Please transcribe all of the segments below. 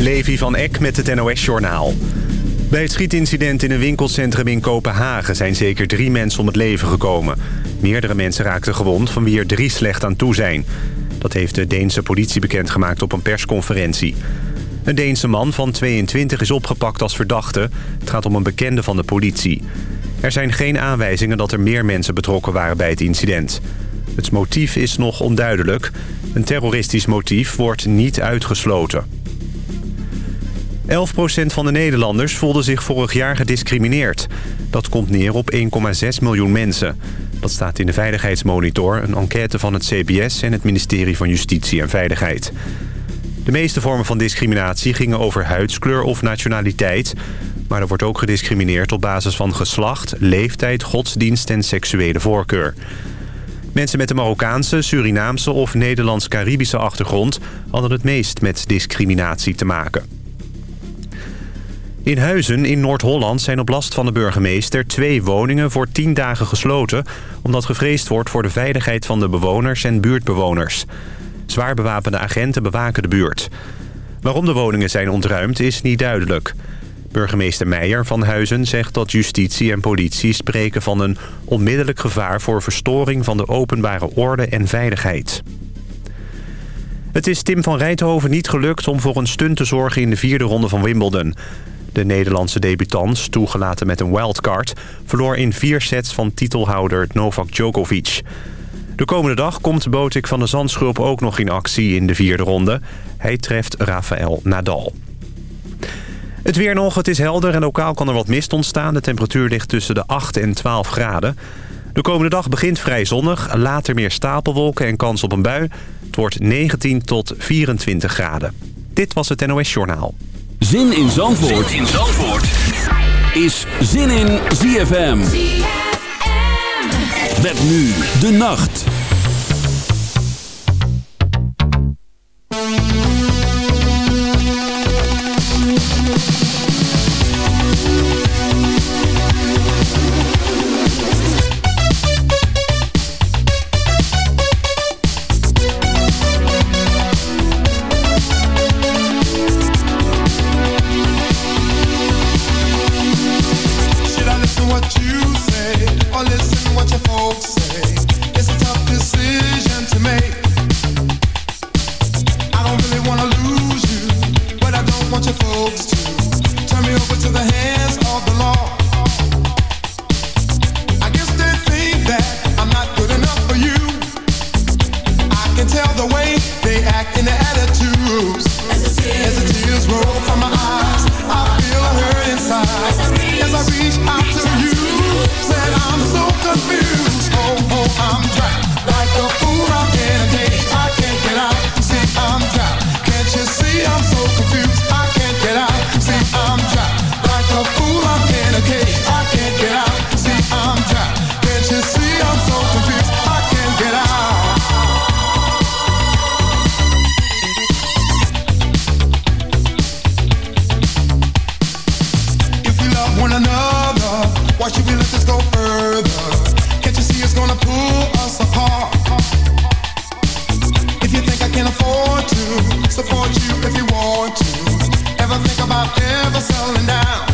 Levi van Eck met het NOS-journaal. Bij het schietincident in een winkelcentrum in Kopenhagen... zijn zeker drie mensen om het leven gekomen. Meerdere mensen raakten gewond, van wie er drie slecht aan toe zijn. Dat heeft de Deense politie bekendgemaakt op een persconferentie. Een Deense man van 22 is opgepakt als verdachte. Het gaat om een bekende van de politie. Er zijn geen aanwijzingen dat er meer mensen betrokken waren bij het incident. Het motief is nog onduidelijk. Een terroristisch motief wordt niet uitgesloten. 11% van de Nederlanders voelde zich vorig jaar gediscrimineerd. Dat komt neer op 1,6 miljoen mensen. Dat staat in de Veiligheidsmonitor, een enquête van het CBS... en het ministerie van Justitie en Veiligheid. De meeste vormen van discriminatie gingen over huidskleur of nationaliteit... maar er wordt ook gediscrimineerd op basis van geslacht, leeftijd, godsdienst en seksuele voorkeur. Mensen met een Marokkaanse, Surinaamse of Nederlands-Caribische achtergrond... hadden het meest met discriminatie te maken. In Huizen in Noord-Holland zijn op last van de burgemeester... twee woningen voor tien dagen gesloten... omdat gevreesd wordt voor de veiligheid van de bewoners en buurtbewoners. Zwaar bewapende agenten bewaken de buurt. Waarom de woningen zijn ontruimd is niet duidelijk. Burgemeester Meijer van Huizen zegt dat justitie en politie spreken van een onmiddellijk gevaar voor verstoring van de openbare orde en veiligheid. Het is Tim van Rijthoven niet gelukt om voor een stunt te zorgen in de vierde ronde van Wimbledon. De Nederlandse debutant, toegelaten met een wildcard... verloor in vier sets van titelhouder Novak Djokovic. De komende dag komt Botik van de Zandschulp ook nog in actie in de vierde ronde. Hij treft Rafael Nadal. Het weer nog, het is helder en lokaal kan er wat mist ontstaan. De temperatuur ligt tussen de 8 en 12 graden. De komende dag begint vrij zonnig, later meer stapelwolken en kans op een bui. Het wordt 19 tot 24 graden. Dit was het NOS Journaal. Zin in Zandvoort, zin in Zandvoort. is Zin in ZFM. ZFM. Met nu de nacht. stop ever slowing down.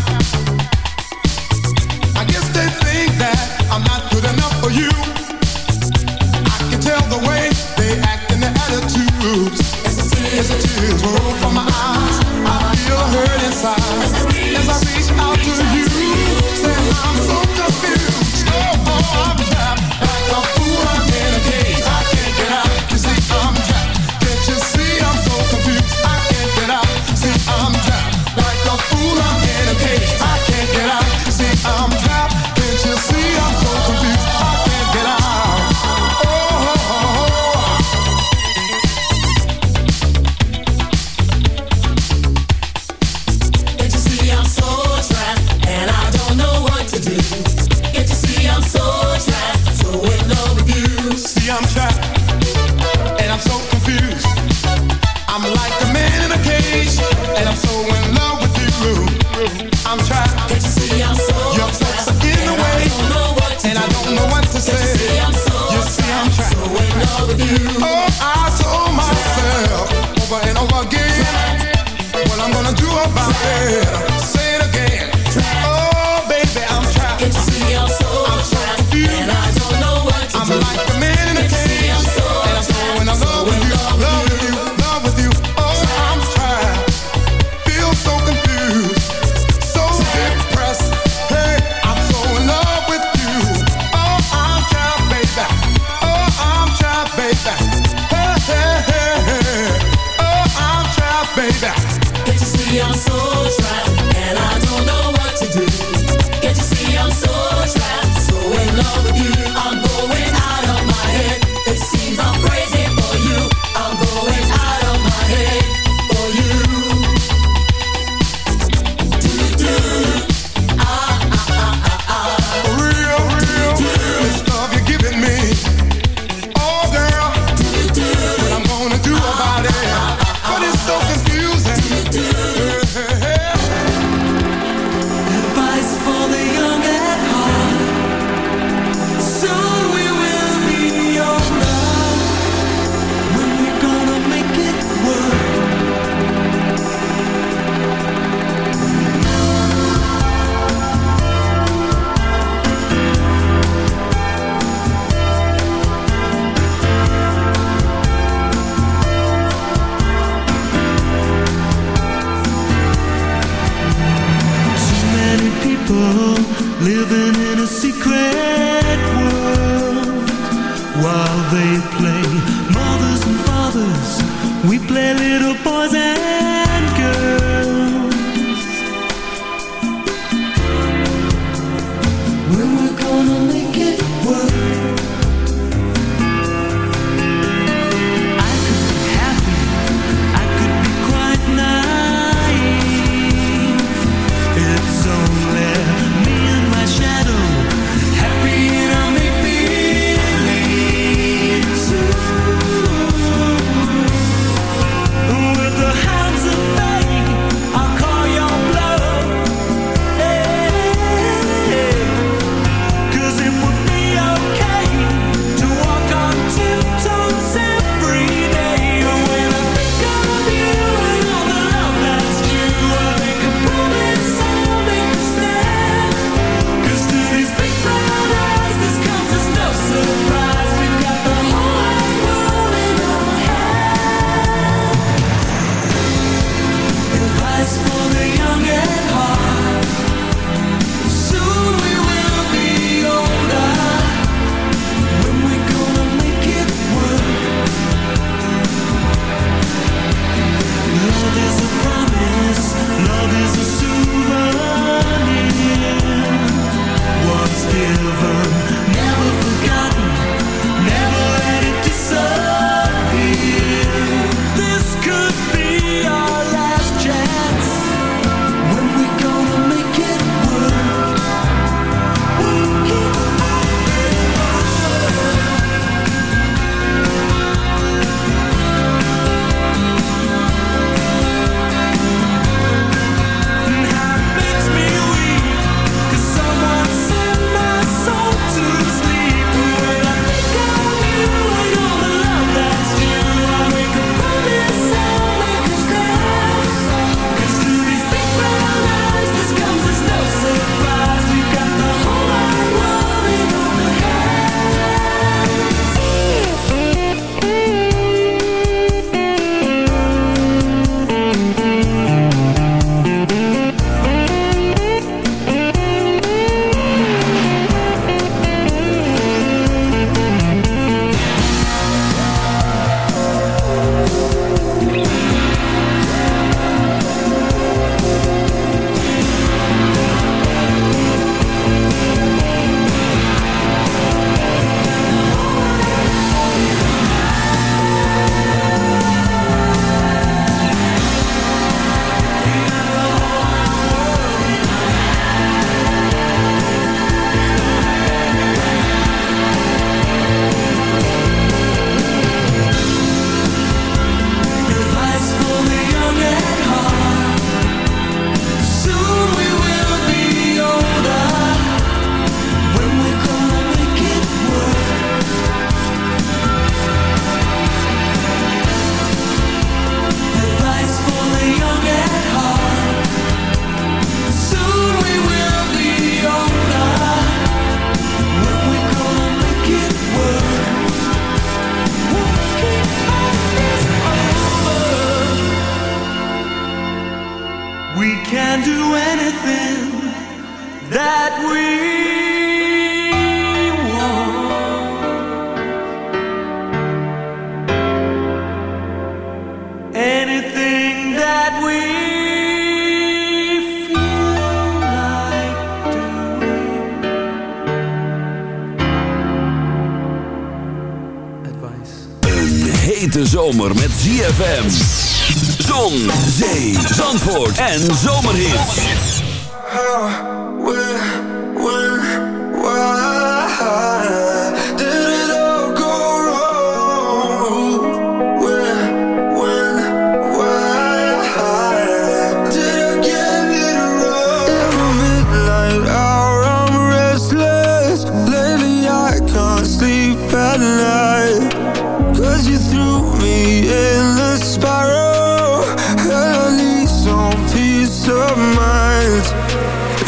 en zo.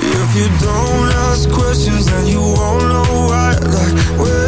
If you don't ask questions then you won't know why. Like, where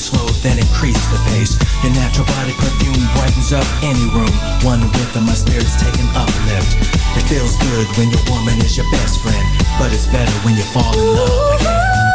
slow, then increase the pace. Your natural body perfume brightens up any room. One whiff of my spirits taken uplift. It feels good when your woman is your best friend, but it's better when you fall in love again.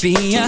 Be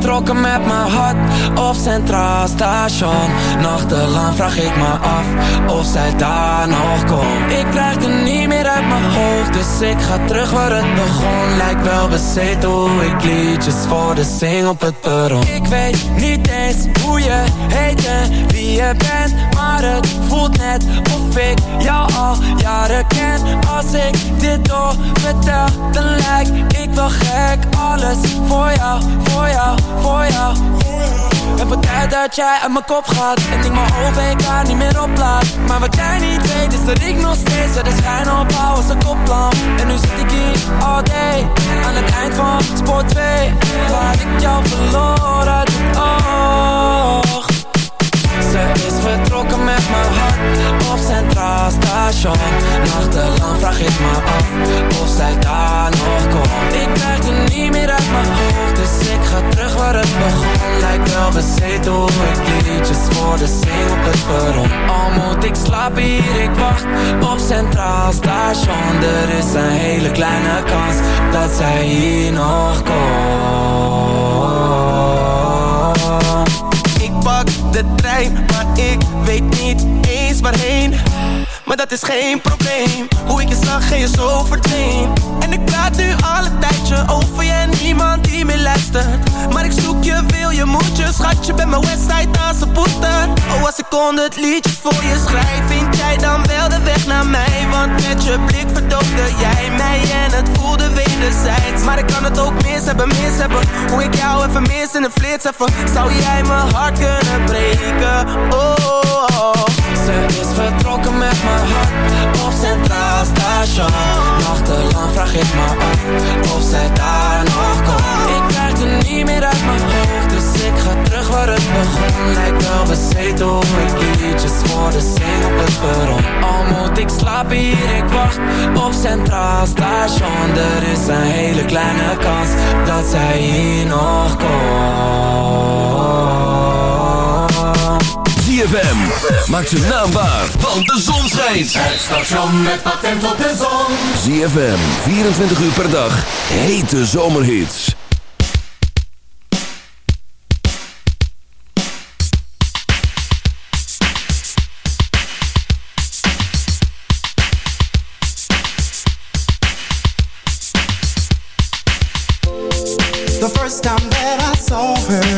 vertrokken met mijn hart op Centraal Station. Nachtelang vraag ik me af of zij daar nog komt. Ik krijg het Dus ik ga terug waar het begon. Lijkt wel bezeten hoe ik liedjes voor de zing op het perron. Ik weet niet eens hoe je heet wie je bent Maar het voelt net of ik jou al jaren ken. Als ik dit door vertel, dan lijk ik wel gek. Alles voor jou, voor jou, voor jou Het wordt tijd dat jij uit mijn kop gaat En ik mijn OVK niet meer oplaat Maar wat jij niet weet is dat ik nog steeds De schijn opbouw als een koplamp En nu zit ik hier all day Aan het eind van sport 2 Waar ik jou verloor uit het oog ze is vertrokken met op Centraal Station Nachtelang vraag ik me af of zij daar nog komt. Ik krijg het niet meer uit mijn hoofd Dus ik ga terug waar het begon. Lijkt wel bezeten hoe ik liedjes voor de zing op het perron. Al moet ik slapen hier, ik wacht op Centraal Station Er is een hele kleine kans dat zij hier nog komt. Ik pak de trein, maar ik weet niet Maar dat is geen probleem. Hoe ik je zag en je zo verdween En ik praat nu al een tijdje over je en niemand die meer luistert Maar ik zoek je, wil je, moet je Schatje, bij mijn website als een poester Oh, als ik honderd liedjes voor je schrijf Vind jij dan wel de weg naar mij? Want met je blik verdoofde jij mij En het voelde wederzijds Maar ik kan het ook mis hebben, mis hebben Hoe ik jou even mis in een flits even Zou jij mijn hart kunnen breken? Oh, oh, oh. Ze is vertrokken met mijn hart op Centraal Station Nachtelang vraag ik me of zij daar nog komt. Ik krijg het niet meer uit mijn hoofd Dus ik ga terug waar het begon. Lijkt wel bezeten hoe ik liedjes voor de zing op het perron. Al moet ik slapen hier, ik wacht op Centraal Station. Er is een hele kleine kans dat zij hier nog komt ZFM maakt zijn naam waar, want de zon schijnt. Het station met patent op de zon. ZFM, 24 uur per dag, hete zomerhits. The first time that I saw her,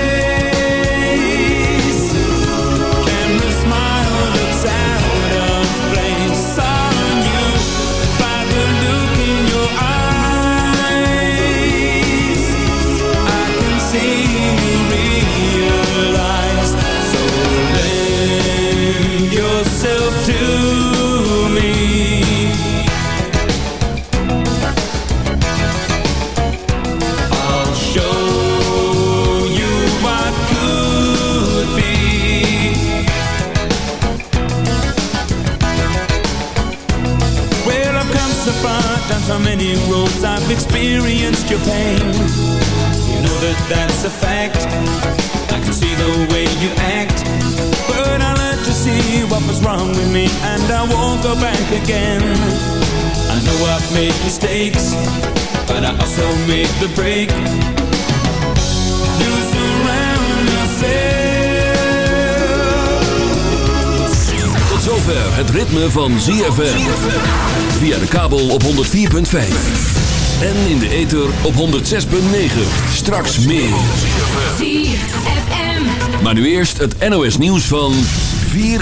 I won't go back again. I know I've made mistakes, but I also made the break. You surround yourself. Tot zover het ritme van ZFM. Via de kabel op 104.5. En in de ether op 106.9. Straks meer. ZFM. Maar nu eerst het NOS nieuws van 4